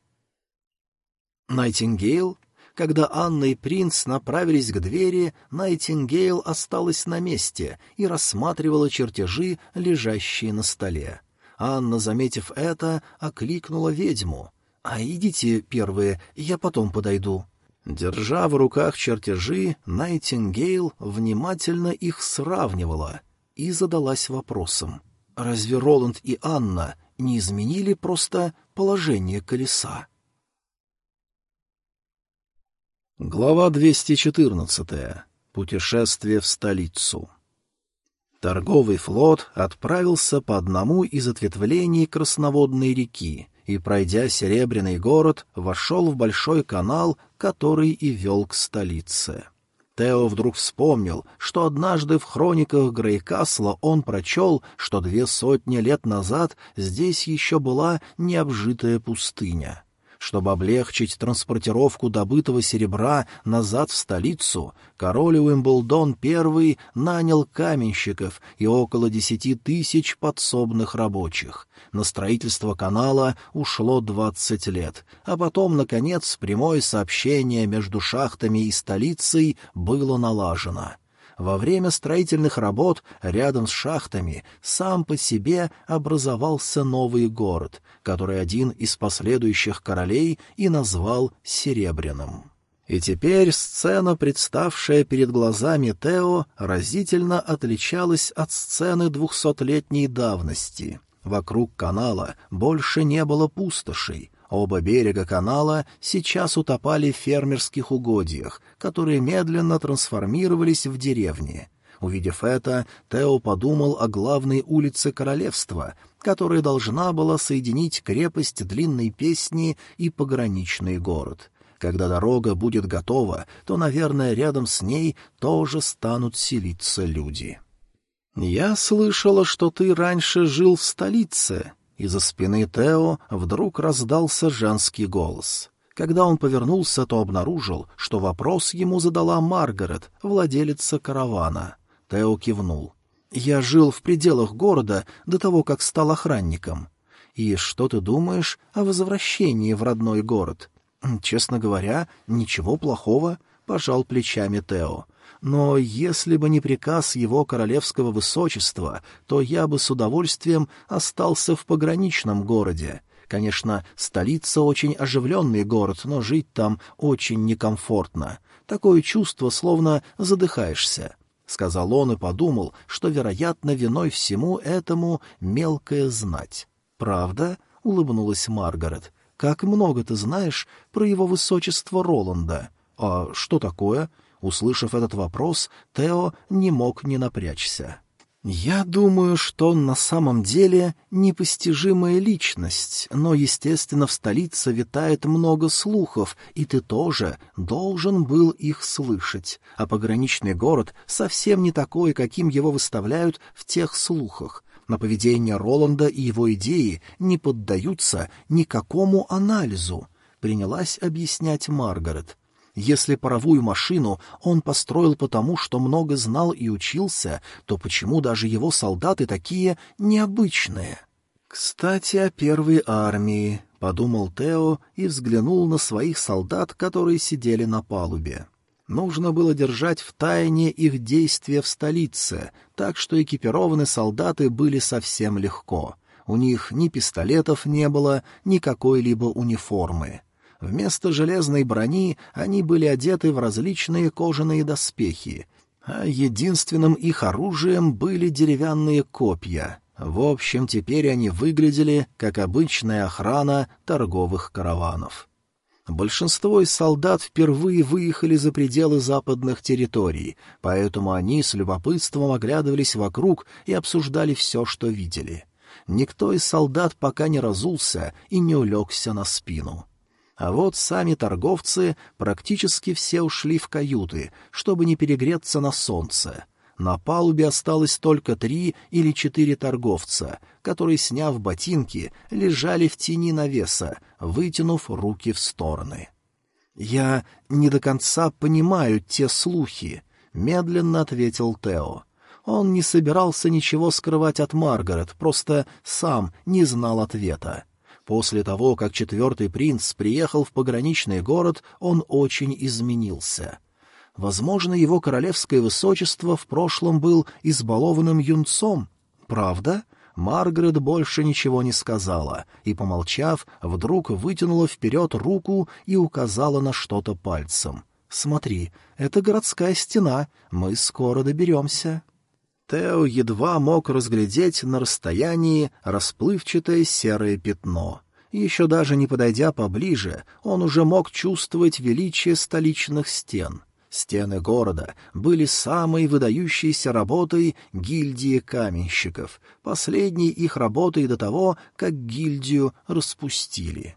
Найтингейл? Когда Анна и принц направились к двери, Найтингейл осталась на месте и рассматривала чертежи, лежащие на столе. Анна, заметив это, окликнула ведьму. «А идите первые, я потом подойду». Держа в руках чертежи, Найтингейл внимательно их сравнивала и задалась вопросом. Разве Роланд и Анна не изменили просто положение колеса? Глава 214. Путешествие в столицу. Торговый флот отправился по одному из ответвлений Красноводной реки, и, пройдя Серебряный город, вошел в большой канал, который и вел к столице. Тео вдруг вспомнил, что однажды в хрониках Грейкасла он прочел, что две сотни лет назад здесь еще была необжитая пустыня. Чтобы облегчить транспортировку добытого серебра назад в столицу, король Уимблдон I нанял каменщиков и около десяти тысяч подсобных рабочих. На строительство канала ушло двадцать лет, а потом, наконец, прямое сообщение между шахтами и столицей было налажено. Во время строительных работ рядом с шахтами сам по себе образовался новый город, который один из последующих королей и назвал Серебряным. И теперь сцена, представшая перед глазами Тео, разительно отличалась от сцены двухсотлетней давности. Вокруг канала больше не было пустошей, Оба берега канала сейчас утопали в фермерских угодьях, которые медленно трансформировались в деревни. Увидев это, Тео подумал о главной улице королевства, которая должна была соединить крепость длинной песни и пограничный город. Когда дорога будет готова, то, наверное, рядом с ней тоже станут селиться люди. «Я слышала, что ты раньше жил в столице», из-за спины Тео вдруг раздался женский голос. Когда он повернулся, то обнаружил, что вопрос ему задала Маргарет, владелица каравана. Тео кивнул. «Я жил в пределах города до того, как стал охранником. И что ты думаешь о возвращении в родной город?» «Честно говоря, ничего плохого», — пожал плечами Тео но если бы не приказ его королевского высочества, то я бы с удовольствием остался в пограничном городе. Конечно, столица очень оживленный город, но жить там очень некомфортно. Такое чувство, словно задыхаешься. — сказал он и подумал, что, вероятно, виной всему этому мелкая знать. «Правда?» — улыбнулась Маргарет. «Как много ты знаешь про его высочество Роланда?» «А что такое?» Услышав этот вопрос, Тео не мог не напрячься. «Я думаю, что он на самом деле непостижимая личность, но, естественно, в столице витает много слухов, и ты тоже должен был их слышать. А пограничный город совсем не такой, каким его выставляют в тех слухах. На поведение Роланда и его идеи не поддаются никакому анализу», — принялась объяснять Маргарет. Если паровую машину он построил потому, что много знал и учился, то почему даже его солдаты такие необычные? «Кстати, о первой армии», — подумал Тео и взглянул на своих солдат, которые сидели на палубе. Нужно было держать в тайне их действия в столице, так что экипированы солдаты были совсем легко. У них ни пистолетов не было, ни какой-либо униформы. Вместо железной брони они были одеты в различные кожаные доспехи, а единственным их оружием были деревянные копья. В общем, теперь они выглядели как обычная охрана торговых караванов. Большинство из солдат впервые выехали за пределы западных территорий, поэтому они с любопытством оглядывались вокруг и обсуждали все, что видели — Никто из солдат пока не разулся и не улегся на спину. А вот сами торговцы практически все ушли в каюты, чтобы не перегреться на солнце. На палубе осталось только три или четыре торговца, которые, сняв ботинки, лежали в тени навеса, вытянув руки в стороны. «Я не до конца понимаю те слухи», — медленно ответил Тео. Он не собирался ничего скрывать от Маргарет, просто сам не знал ответа. После того, как четвертый принц приехал в пограничный город, он очень изменился — Возможно, его королевское высочество в прошлом был избалованным юнцом. Правда? Маргарет больше ничего не сказала и, помолчав, вдруг вытянула вперед руку и указала на что-то пальцем. «Смотри, это городская стена, мы скоро доберемся». Тео едва мог разглядеть на расстоянии расплывчатое серое пятно. Еще даже не подойдя поближе, он уже мог чувствовать величие столичных стен — Стены города были самой выдающейся работой гильдии каменщиков, последней их работой до того, как гильдию распустили.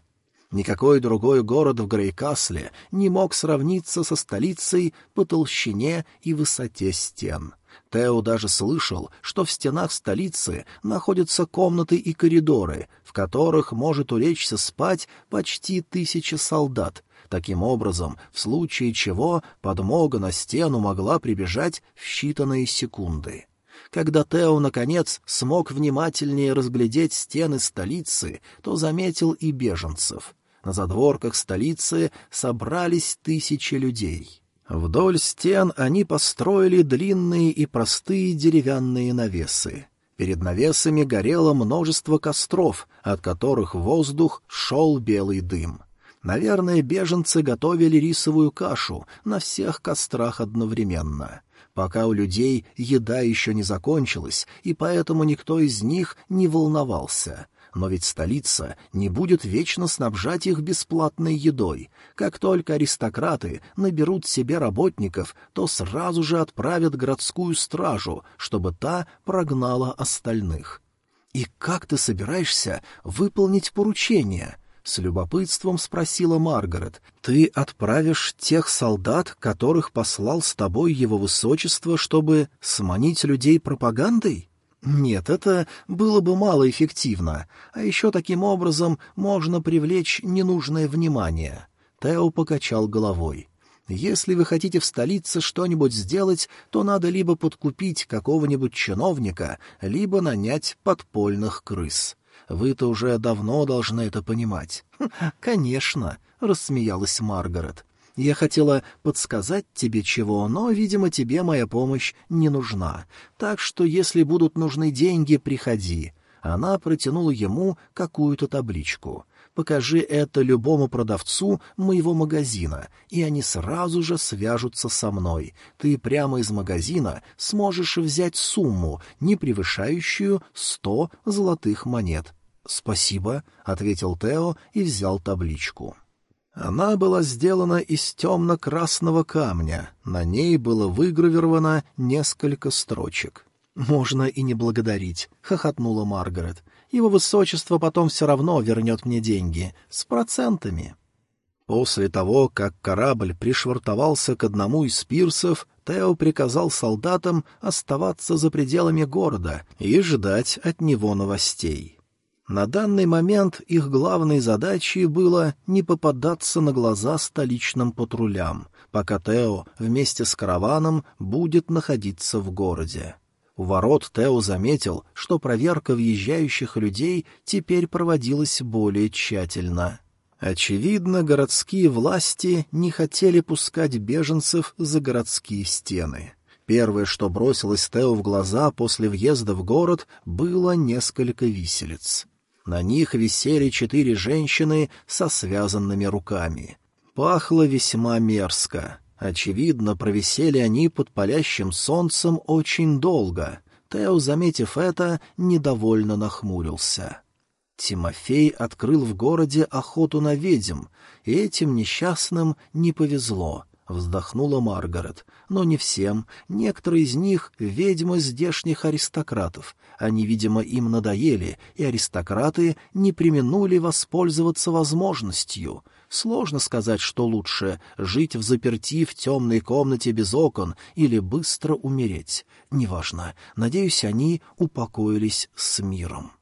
Никакой другой город в Грейкасле не мог сравниться со столицей по толщине и высоте стен. Тео даже слышал, что в стенах столицы находятся комнаты и коридоры, в которых может улечься спать почти тысяча солдат, Таким образом, в случае чего подмога на стену могла прибежать в считанные секунды. Когда Тео, наконец, смог внимательнее разглядеть стены столицы, то заметил и беженцев. На задворках столицы собрались тысячи людей. Вдоль стен они построили длинные и простые деревянные навесы. Перед навесами горело множество костров, от которых в воздух шел белый дым. Наверное, беженцы готовили рисовую кашу на всех кострах одновременно. Пока у людей еда еще не закончилась, и поэтому никто из них не волновался. Но ведь столица не будет вечно снабжать их бесплатной едой. Как только аристократы наберут себе работников, то сразу же отправят городскую стражу, чтобы та прогнала остальных. «И как ты собираешься выполнить поручение?» С любопытством спросила Маргарет. «Ты отправишь тех солдат, которых послал с тобой его высочество, чтобы сманить людей пропагандой?» «Нет, это было бы малоэффективно, а еще таким образом можно привлечь ненужное внимание». Тео покачал головой. Если вы хотите в столице что-нибудь сделать, то надо либо подкупить какого-нибудь чиновника, либо нанять подпольных крыс. Вы-то уже давно должны это понимать. Хм, конечно, рассмеялась Маргарет. Я хотела подсказать тебе чего, но, видимо, тебе моя помощь не нужна. Так что, если будут нужны деньги, приходи. Она протянула ему какую-то табличку. Покажи это любому продавцу моего магазина, и они сразу же свяжутся со мной. Ты прямо из магазина сможешь взять сумму, не превышающую сто золотых монет. «Спасибо», — ответил Тео и взял табличку. Она была сделана из темно-красного камня, на ней было выгравировано несколько строчек. «Можно и не благодарить», — хохотнула Маргарет. «Его высочество потом все равно вернет мне деньги. С процентами». После того, как корабль пришвартовался к одному из пирсов, Тео приказал солдатам оставаться за пределами города и ждать от него новостей. На данный момент их главной задачей было не попадаться на глаза столичным патрулям, пока Тео вместе с караваном будет находиться в городе. У ворот Тео заметил, что проверка въезжающих людей теперь проводилась более тщательно. Очевидно, городские власти не хотели пускать беженцев за городские стены. Первое, что бросилось Тео в глаза после въезда в город, было несколько виселиц. На них висели четыре женщины со связанными руками. Пахло весьма мерзко. Очевидно, провисели они под палящим солнцем очень долго. Тео, заметив это, недовольно нахмурился. Тимофей открыл в городе охоту на ведьм, и этим несчастным не повезло. — вздохнула Маргарет. «Но не всем. Некоторые из них — ведьмы здешних аристократов. Они, видимо, им надоели, и аристократы не применули воспользоваться возможностью. Сложно сказать, что лучше — жить в заперти в темной комнате без окон или быстро умереть. Неважно. Надеюсь, они упокоились с миром».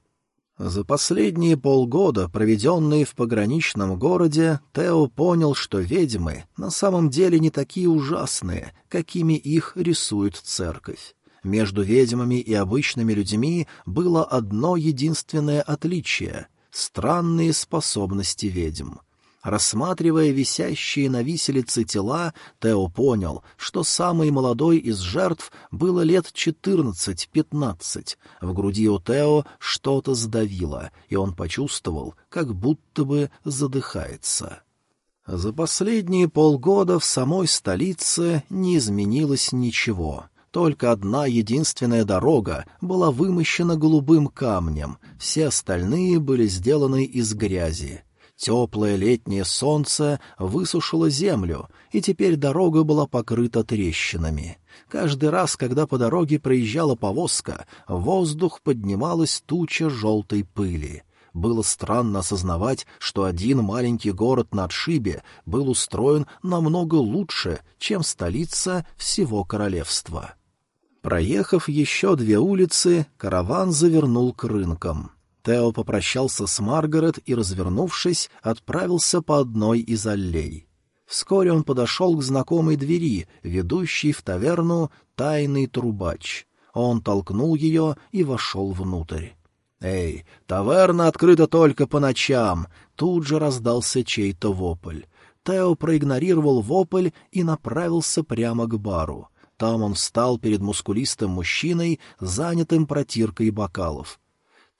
За последние полгода, проведенные в пограничном городе, Тео понял, что ведьмы на самом деле не такие ужасные, какими их рисует церковь. Между ведьмами и обычными людьми было одно единственное отличие — странные способности ведьм — Рассматривая висящие на виселице тела, Тео понял, что самый молодой из жертв было лет четырнадцать-пятнадцать. В груди у Тео что-то сдавило, и он почувствовал, как будто бы задыхается. За последние полгода в самой столице не изменилось ничего. Только одна единственная дорога была вымощена голубым камнем, все остальные были сделаны из грязи. Теплое летнее солнце высушило землю, и теперь дорога была покрыта трещинами. Каждый раз, когда по дороге проезжала повозка, в воздух поднималась туча желтой пыли. Было странно осознавать, что один маленький город на отшибе был устроен намного лучше, чем столица всего королевства. Проехав еще две улицы, караван завернул к рынкам. Тео попрощался с Маргарет и, развернувшись, отправился по одной из аллей. Вскоре он подошел к знакомой двери, ведущей в таверну «Тайный трубач». Он толкнул ее и вошел внутрь. «Эй, таверна открыта только по ночам!» Тут же раздался чей-то вопль. Тео проигнорировал вопль и направился прямо к бару. Там он встал перед мускулистым мужчиной, занятым протиркой бокалов.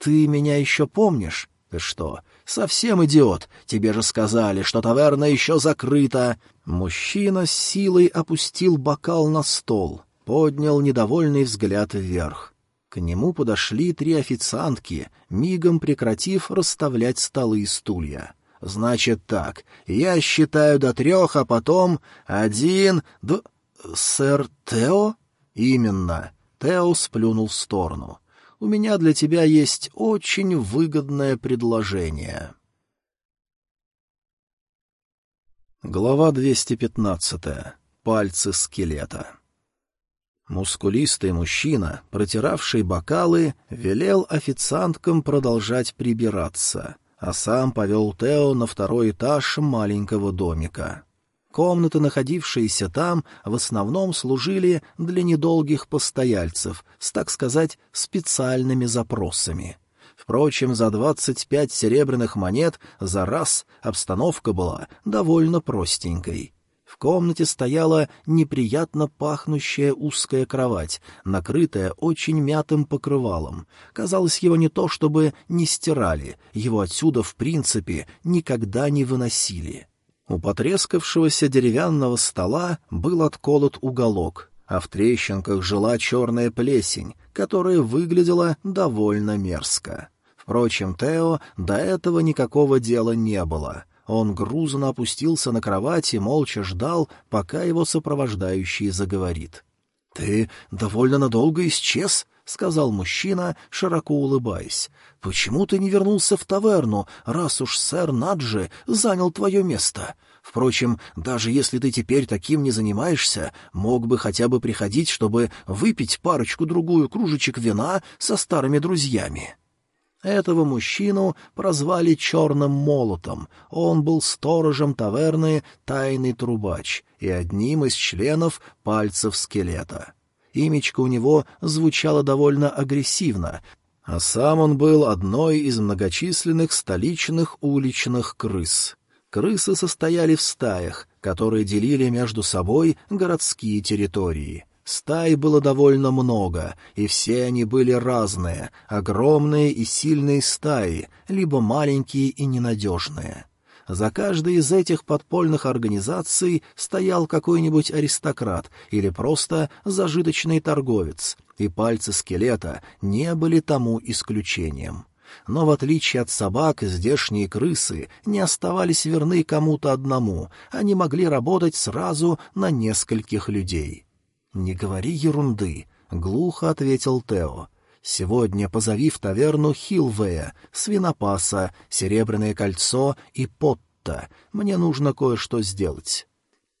«Ты меня еще помнишь?» «Ты что, совсем идиот? Тебе же сказали, что таверна еще закрыта!» Мужчина с силой опустил бокал на стол, поднял недовольный взгляд вверх. К нему подошли три официантки, мигом прекратив расставлять столы и стулья. «Значит так, я считаю до трех, а потом один... Д... Сэр Тео?» «Именно». Тео сплюнул в сторону у меня для тебя есть очень выгодное предложение. Глава 215. Пальцы скелета. Мускулистый мужчина, протиравший бокалы, велел официанткам продолжать прибираться, а сам повел Тео на второй этаж маленького домика. Комнаты, находившиеся там, в основном служили для недолгих постояльцев с, так сказать, специальными запросами. Впрочем, за двадцать пять серебряных монет за раз обстановка была довольно простенькой. В комнате стояла неприятно пахнущая узкая кровать, накрытая очень мятым покрывалом. Казалось, его не то чтобы не стирали, его отсюда, в принципе, никогда не выносили. У потрескавшегося деревянного стола был отколот уголок, а в трещинках жила черная плесень, которая выглядела довольно мерзко. Впрочем, Тео до этого никакого дела не было. Он грузно опустился на кровать и молча ждал, пока его сопровождающий заговорит. — Ты довольно надолго исчез? — сказал мужчина, широко улыбаясь. — Почему ты не вернулся в таверну, раз уж сэр Наджи занял твое место? Впрочем, даже если ты теперь таким не занимаешься, мог бы хотя бы приходить, чтобы выпить парочку-другую кружечек вина со старыми друзьями. Этого мужчину прозвали «Черным молотом». Он был сторожем таверны «Тайный трубач» и одним из членов пальцев скелета. Имечко у него звучало довольно агрессивно, а сам он был одной из многочисленных столичных уличных крыс. Крысы состояли в стаях, которые делили между собой городские территории. Стай было довольно много, и все они были разные, огромные и сильные стаи, либо маленькие и ненадежные. За каждой из этих подпольных организаций стоял какой-нибудь аристократ или просто зажиточный торговец, и пальцы скелета не были тому исключением. Но в отличие от собак, здешние крысы не оставались верны кому-то одному, они могли работать сразу на нескольких людей. «Не говори ерунды», — глухо ответил Тео. «Сегодня позови в таверну Хилвея, Свинопаса, Серебряное кольцо и Потта. Мне нужно кое-что сделать».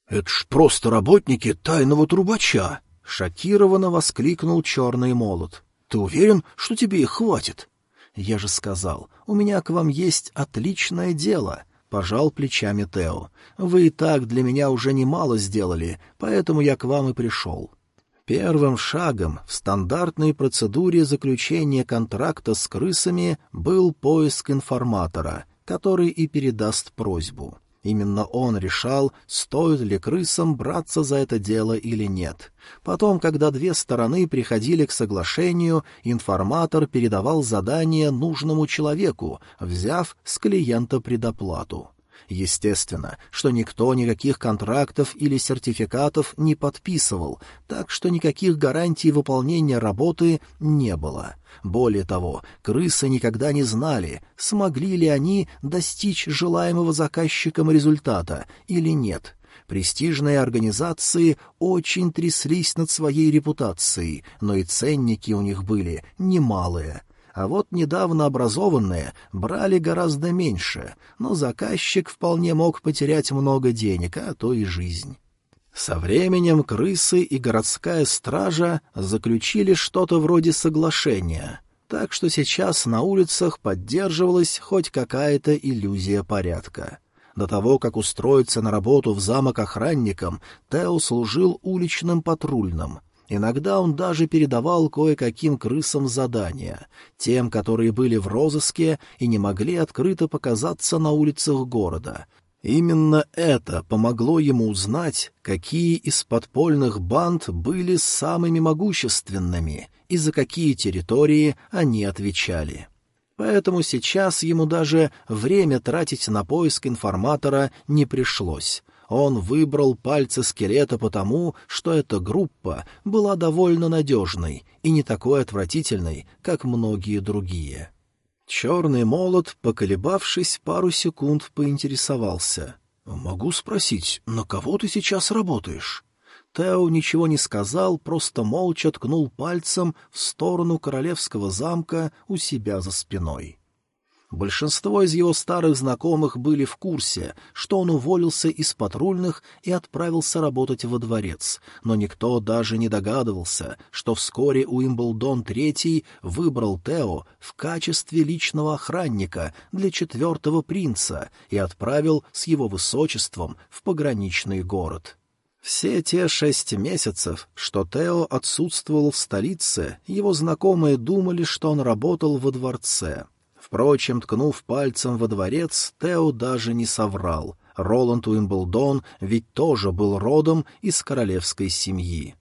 «Это ж просто работники тайного трубача!» — шокированно воскликнул черный молот. «Ты уверен, что тебе их хватит?» «Я же сказал, у меня к вам есть отличное дело», — пожал плечами Тео. «Вы и так для меня уже немало сделали, поэтому я к вам и пришел». Первым шагом в стандартной процедуре заключения контракта с крысами был поиск информатора, который и передаст просьбу. Именно он решал, стоит ли крысам браться за это дело или нет. Потом, когда две стороны приходили к соглашению, информатор передавал задание нужному человеку, взяв с клиента предоплату. Естественно, что никто никаких контрактов или сертификатов не подписывал, так что никаких гарантий выполнения работы не было. Более того, крысы никогда не знали, смогли ли они достичь желаемого заказчиком результата или нет. Престижные организации очень тряслись над своей репутацией, но и ценники у них были немалые — а вот недавно образованные брали гораздо меньше, но заказчик вполне мог потерять много денег, а то и жизнь. Со временем крысы и городская стража заключили что-то вроде соглашения, так что сейчас на улицах поддерживалась хоть какая-то иллюзия порядка. До того, как устроиться на работу в замок охранником, Тео служил уличным патрульным — Иногда он даже передавал кое-каким крысам задания, тем, которые были в розыске и не могли открыто показаться на улицах города. Именно это помогло ему узнать, какие из подпольных банд были самыми могущественными и за какие территории они отвечали. Поэтому сейчас ему даже время тратить на поиск информатора не пришлось. Он выбрал пальцы скелета потому, что эта группа была довольно надежной и не такой отвратительной, как многие другие. Черный молот, поколебавшись пару секунд, поинтересовался. «Могу спросить, на кого ты сейчас работаешь?» Тео ничего не сказал, просто молча ткнул пальцем в сторону королевского замка у себя за спиной. Большинство из его старых знакомых были в курсе, что он уволился из патрульных и отправился работать во дворец, но никто даже не догадывался, что вскоре Уимблдон III выбрал Тео в качестве личного охранника для четвертого принца и отправил с его высочеством в пограничный город. Все те шесть месяцев, что Тео отсутствовал в столице, его знакомые думали, что он работал во дворце — Впрочем, ткнув пальцем во дворец, Тео даже не соврал. Роланд Уимблдон ведь тоже был родом из королевской семьи.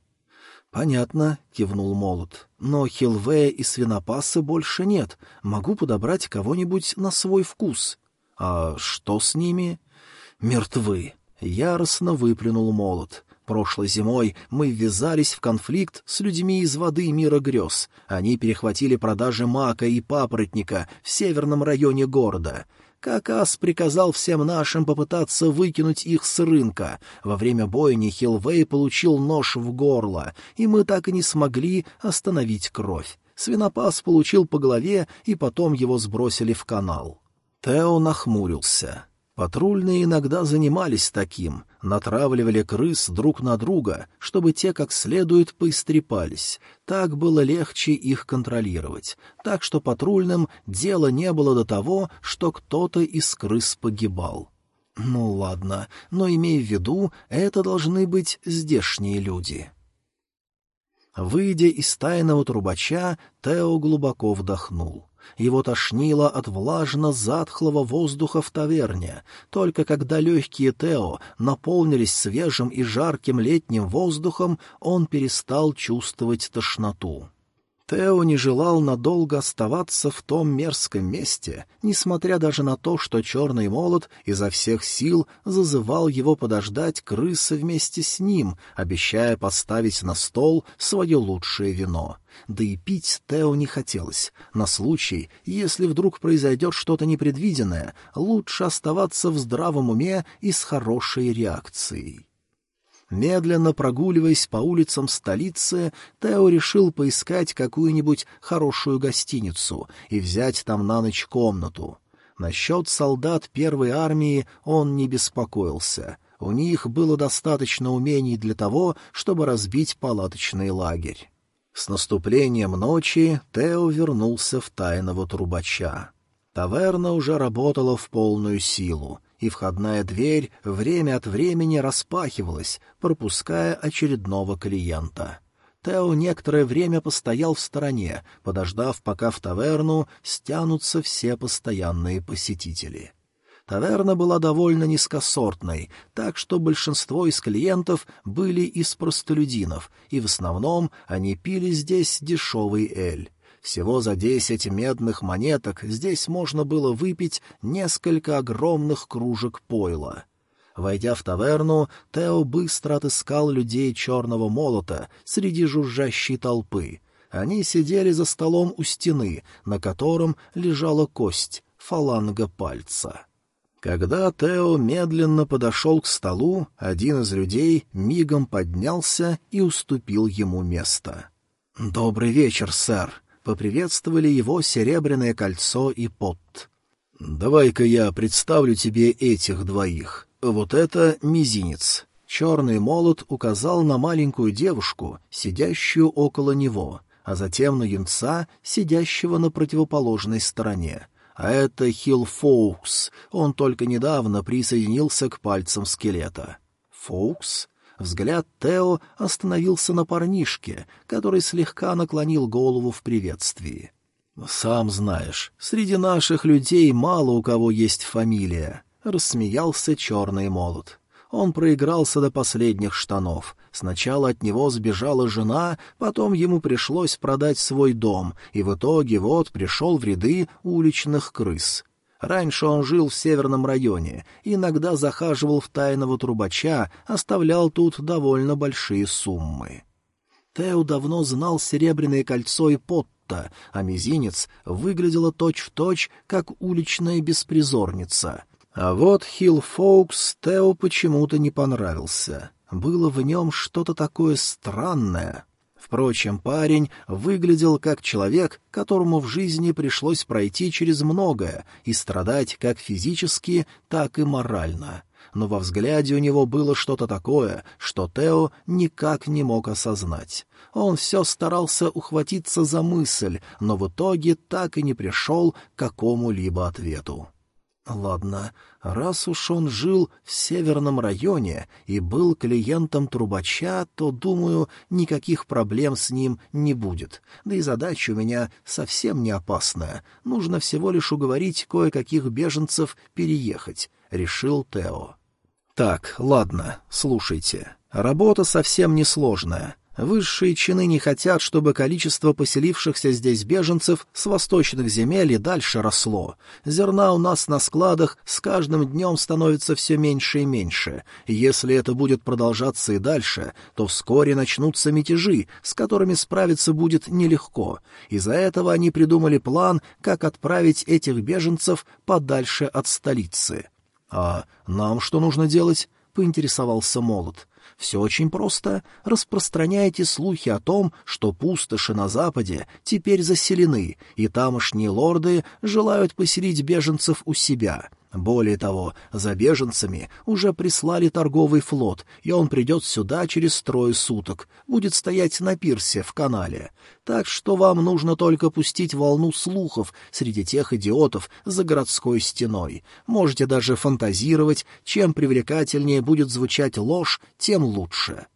«Понятно», — кивнул Молот. «Но Хилвея и Свинопасы больше нет. Могу подобрать кого-нибудь на свой вкус». «А что с ними?» «Мертвы», — яростно выплюнул Молот. Прошлой зимой мы ввязались в конфликт с людьми из воды мира грез. Они перехватили продажи мака и папоротника в северном районе города. Какас приказал всем нашим попытаться выкинуть их с рынка. Во время бойни Хилвей получил нож в горло, и мы так и не смогли остановить кровь. Свинопас получил по голове, и потом его сбросили в канал. Тео нахмурился. Патрульные иногда занимались таким, натравливали крыс друг на друга, чтобы те как следует поистрепались. Так было легче их контролировать. Так что патрульным дело не было до того, что кто-то из крыс погибал. Ну ладно, но имей в виду, это должны быть здешние люди. Выйдя из тайного трубача, Тео глубоко вдохнул. Его тошнило от влажно-затхлого воздуха в таверне. Только когда легкие Тео наполнились свежим и жарким летним воздухом, он перестал чувствовать тошноту. Тео не желал надолго оставаться в том мерзком месте, несмотря даже на то, что черный молот изо всех сил зазывал его подождать крысы вместе с ним, обещая поставить на стол свое лучшее вино. Да и пить Тео не хотелось. На случай, если вдруг произойдет что-то непредвиденное, лучше оставаться в здравом уме и с хорошей реакцией. Медленно прогуливаясь по улицам столицы, Тео решил поискать какую-нибудь хорошую гостиницу и взять там на ночь комнату. Насчет солдат первой армии он не беспокоился. У них было достаточно умений для того, чтобы разбить палаточный лагерь. С наступлением ночи Тео вернулся в тайного трубача. Таверна уже работала в полную силу — и входная дверь время от времени распахивалась, пропуская очередного клиента. Тео некоторое время постоял в стороне, подождав, пока в таверну стянутся все постоянные посетители. Таверна была довольно низкосортной, так что большинство из клиентов были из простолюдинов, и в основном они пили здесь дешевый эль. Всего за десять медных монеток здесь можно было выпить несколько огромных кружек пойла. Войдя в таверну, Тео быстро отыскал людей черного молота среди жужжащей толпы. Они сидели за столом у стены, на котором лежала кость, фаланга пальца. Когда Тео медленно подошел к столу, один из людей мигом поднялся и уступил ему место. «Добрый вечер, сэр», поприветствовали его серебряное кольцо и пот. «Давай-ка я представлю тебе этих двоих. Вот это мизинец». Черный молот указал на маленькую девушку, сидящую около него, а затем на юнца, сидящего на противоположной стороне. А это Хилл Фоукс, он только недавно присоединился к пальцам скелета. Фоукс? Взгляд Тео остановился на парнишке, который слегка наклонил голову в приветствии. «Сам знаешь, среди наших людей мало у кого есть фамилия», — рассмеялся черный молот. Он проигрался до последних штанов. Сначала от него сбежала жена, потом ему пришлось продать свой дом, и в итоге вот пришел в ряды уличных крыс. Раньше он жил в северном районе, иногда захаживал в тайного трубача, оставлял тут довольно большие суммы. Тео давно знал серебряное кольцо и Потта, а мизинец выглядела точь-в-точь, точь, как уличная беспризорница. А вот Хилл Фоукс Тео почему-то не понравился. Было в нем что-то такое странное. Впрочем, парень выглядел как человек, которому в жизни пришлось пройти через многое и страдать как физически, так и морально. Но во взгляде у него было что-то такое, что Тео никак не мог осознать. Он все старался ухватиться за мысль, но в итоге так и не пришел к какому-либо ответу. Ладно, раз уж он жил в северном районе и был клиентом трубача, то, думаю, никаких проблем с ним не будет. Да и задача у меня совсем не опасная. Нужно всего лишь уговорить кое-каких беженцев переехать, — решил Тео. Так, ладно, слушайте. Работа совсем несложная. Высшие чины не хотят, чтобы количество поселившихся здесь беженцев с восточных земель и дальше росло. Зерна у нас на складах с каждым днем становится все меньше и меньше. если это будет продолжаться и дальше, то вскоре начнутся мятежи, с которыми справиться будет нелегко. Из-за этого они придумали план, как отправить этих беженцев подальше от столицы. «А нам что нужно делать?» — поинтересовался Молот. Все очень просто. Распространяйте слухи о том, что пустоши на западе теперь заселены, и тамошние лорды желают поселить беженцев у себя. Более того, за беженцами уже прислали торговый флот, и он придет сюда через трое суток, будет стоять на пирсе в канале. Так что вам нужно только пустить волну слухов среди тех идиотов за городской стеной. Можете даже фантазировать, чем привлекательнее будет звучать ложь, тем лучше.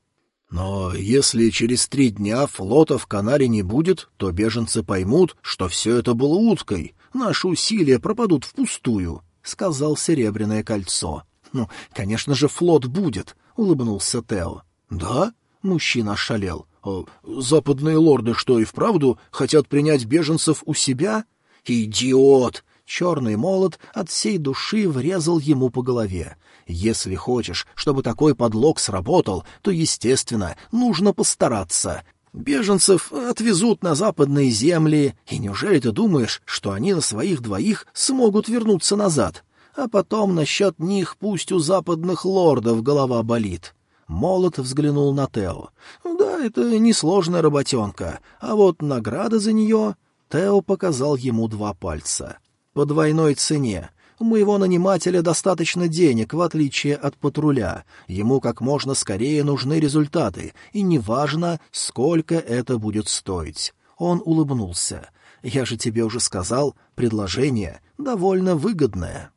Но если через три дня флота в канале не будет, то беженцы поймут, что все это было уткой. Наши усилия пропадут впустую. — сказал Серебряное кольцо. «Ну, конечно же, флот будет», — улыбнулся Тео. «Да?» — мужчина ошалел. «А западные лорды что, и вправду хотят принять беженцев у себя?» «Идиот!» Черный молот от всей души врезал ему по голове. «Если хочешь, чтобы такой подлог сработал, то, естественно, нужно постараться. Беженцев отвезут на западные земли, и неужели ты думаешь, что они на своих двоих смогут вернуться назад? А потом насчет них пусть у западных лордов голова болит. Молот взглянул на Тео. «Да, это несложная работенка, а вот награда за нее...» Тео показал ему два пальца. «По двойной цене. У моего нанимателя достаточно денег, в отличие от патруля. Ему как можно скорее нужны результаты, и неважно, сколько это будет стоить. Он улыбнулся. «Я же тебе уже сказал, предложение довольно выгодное».